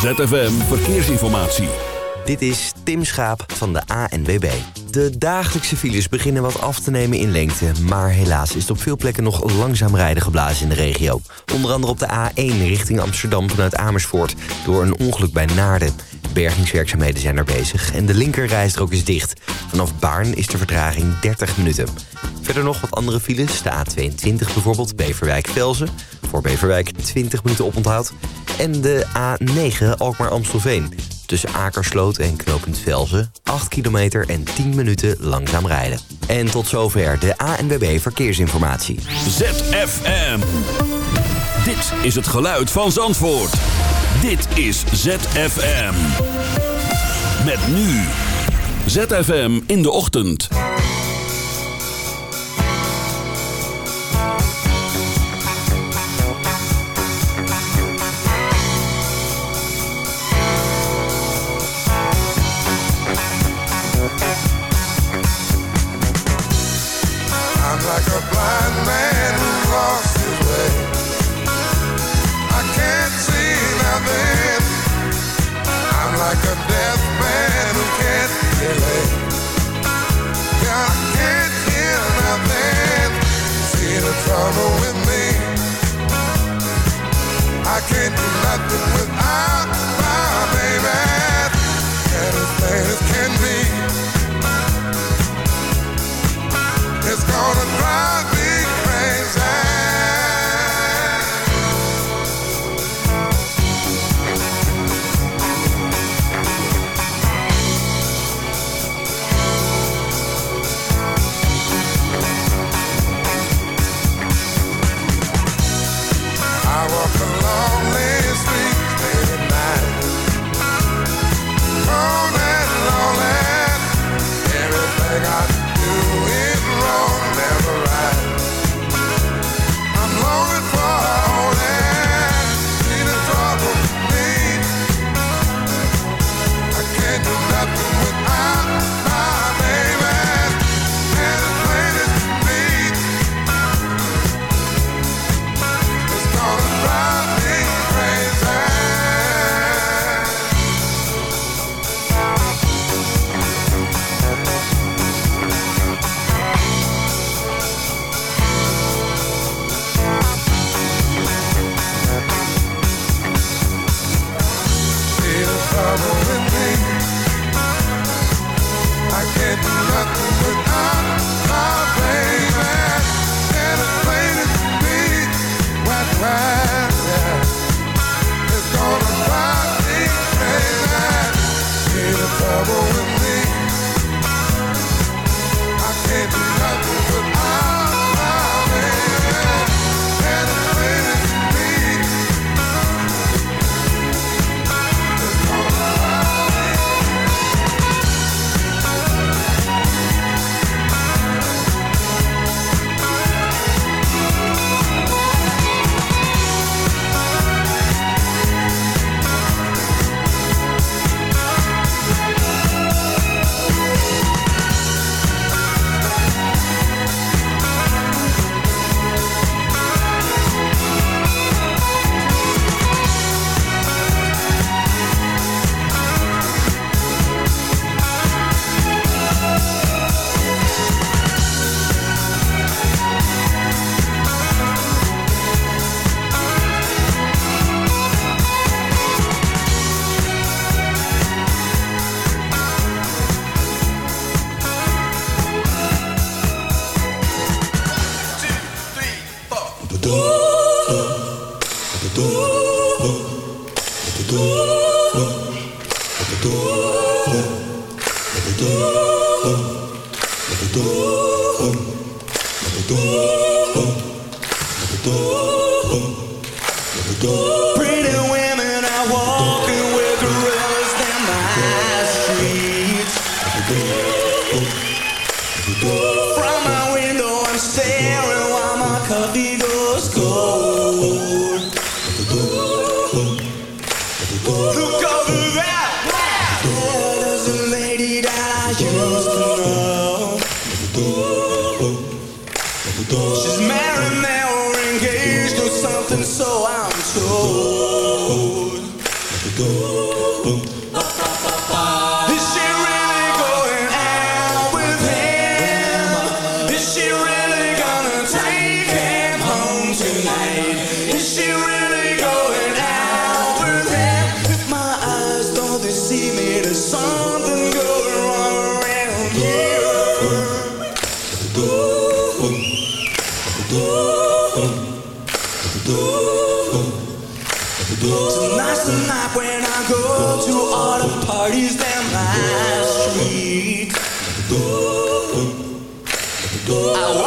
ZFM Verkeersinformatie. Dit is Tim Schaap van de ANWB. De dagelijkse files beginnen wat af te nemen in lengte... maar helaas is het op veel plekken nog langzaam rijden geblazen in de regio. Onder andere op de A1 richting Amsterdam vanuit Amersfoort... door een ongeluk bij Naarden. Bergingswerkzaamheden zijn er bezig en de linkerrijstrook is dicht. Vanaf Baarn is de vertraging 30 minuten. Verder nog wat andere files. De A22 bijvoorbeeld, Beverwijk-Velzen. Voor Beverwijk 20 minuten oponthoud. En de A9 Alkmaar-Amstelveen. Tussen Akersloot en Knopend Velzen. 8 kilometer en 10 minuten langzaam rijden. En tot zover de ANWB Verkeersinformatie. ZFM. Dit is het geluid van Zandvoort. Dit is ZFM. Met nu. ZFM in de ochtend. I can't do nothing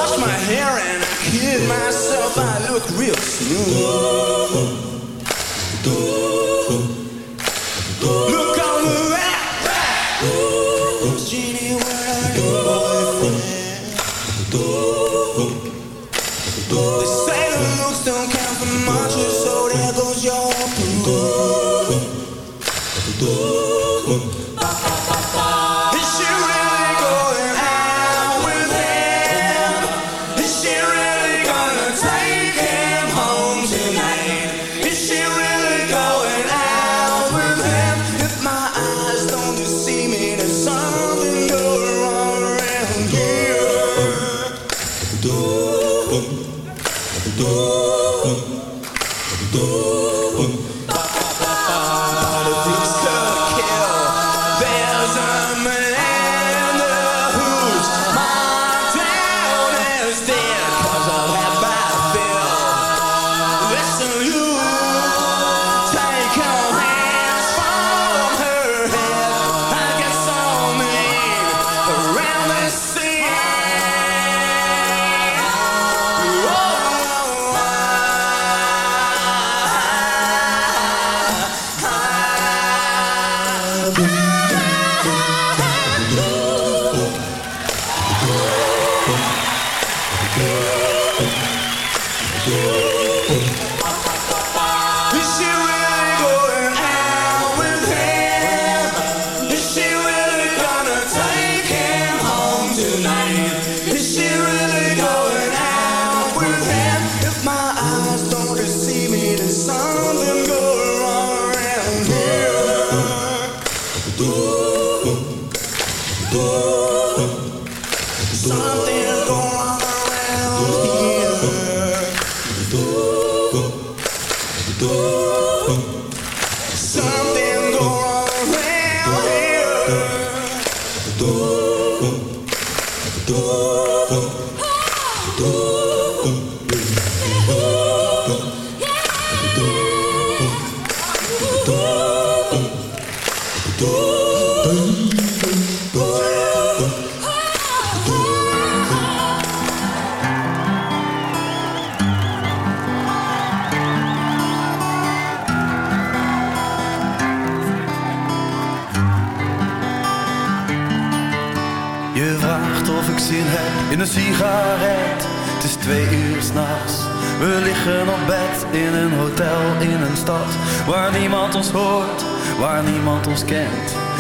washed my hair and I kid myself. I look real smooth.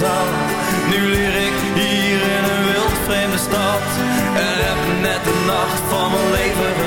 Nu leer ik hier in een wild vreemde stad. En heb net de nacht van mijn leven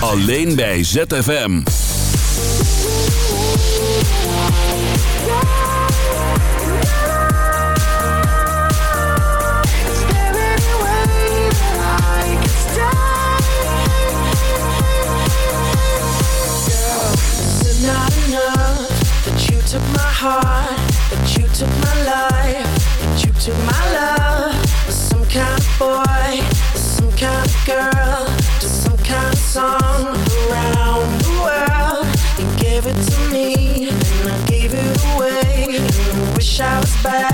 Alleen bij ZFM. took my you took my life, you my love. Some some girl. song around the world. You gave it to me, and I gave it away. And I wish I was back.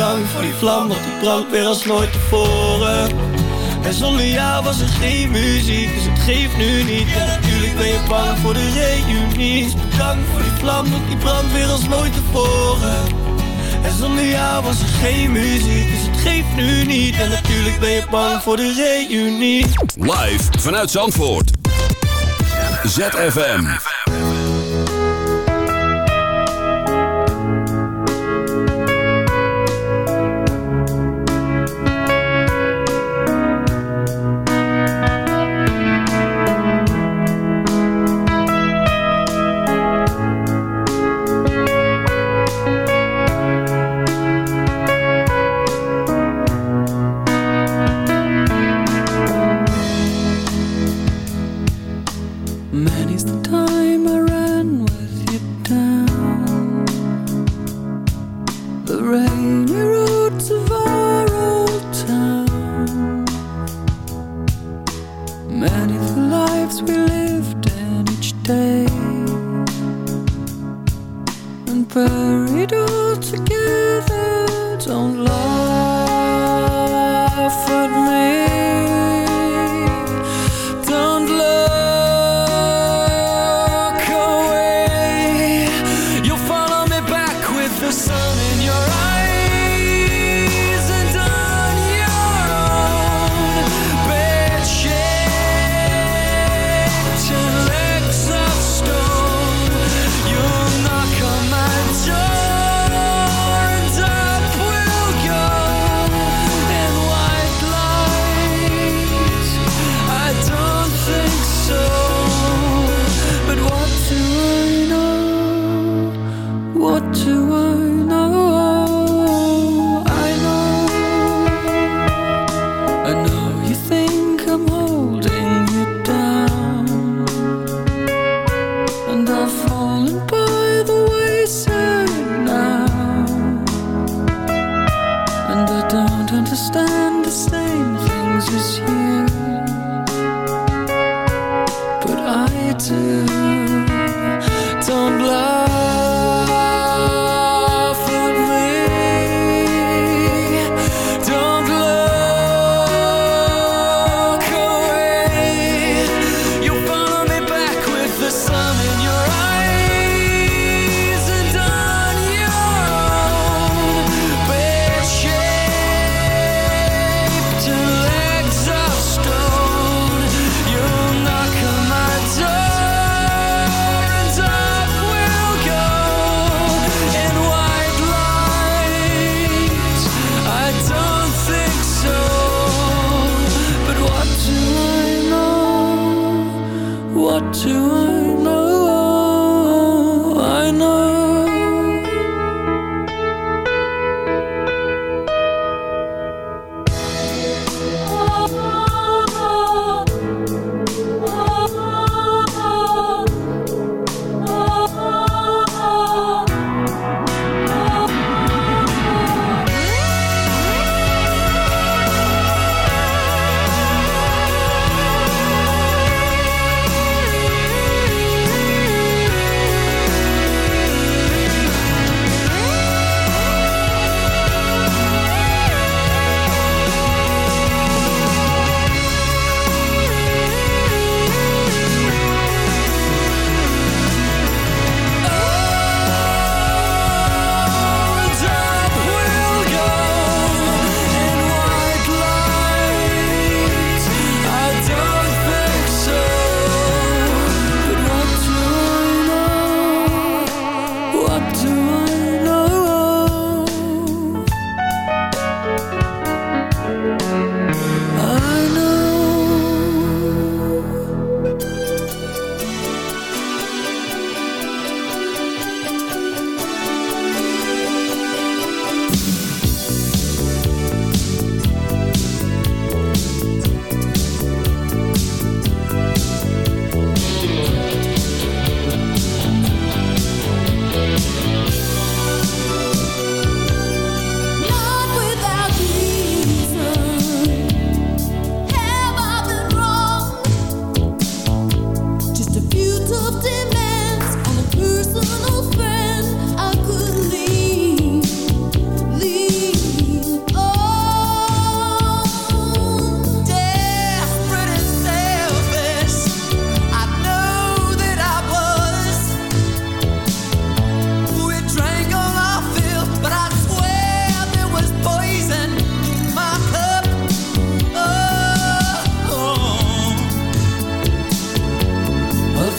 Bedankt voor die vlam, want die brandt weer als nooit tevoren. En zonder jou was er geen muziek, dus het geeft nu niet. En natuurlijk ben je bang voor de reunie. Bedankt voor die vlam, want die brandt weer als nooit tevoren. En zonder jou was er geen muziek, dus het geeft nu niet. En natuurlijk ben je bang voor de reunie. Live vanuit Zandvoort. ZFM.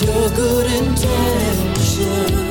your good intentions.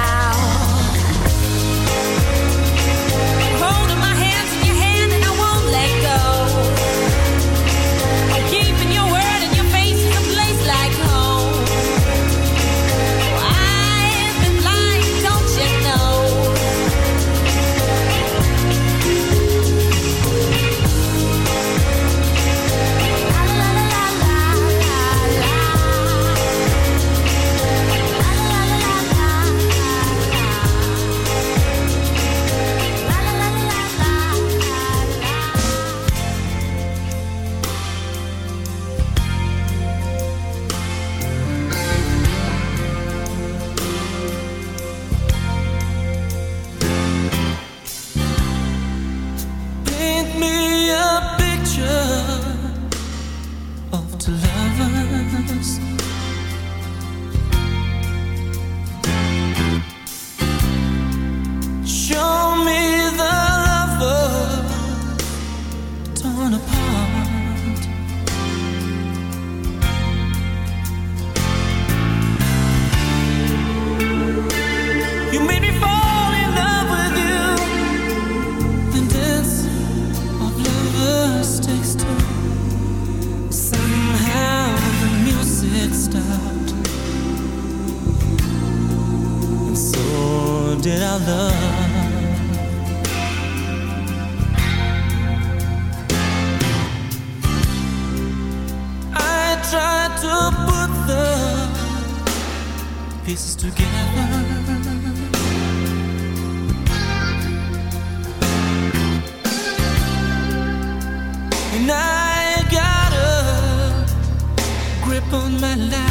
pieces together. And I got a grip on my life.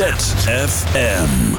ZFM.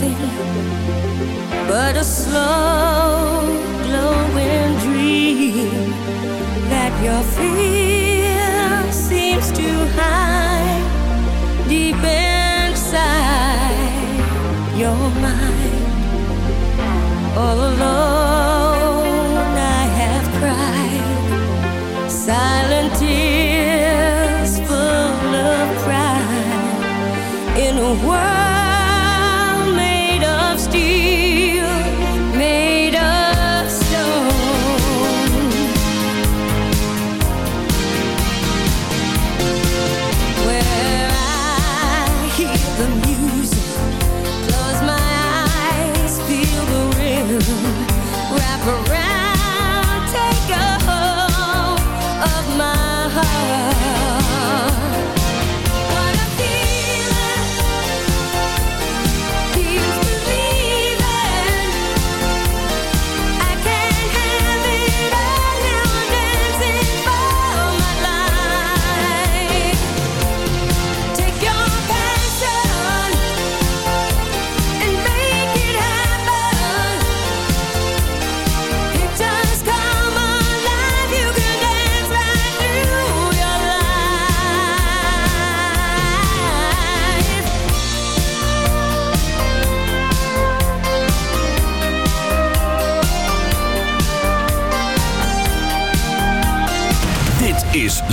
nothing but a slow glowing dream that your fear seems to hide deep inside your mind. All alone.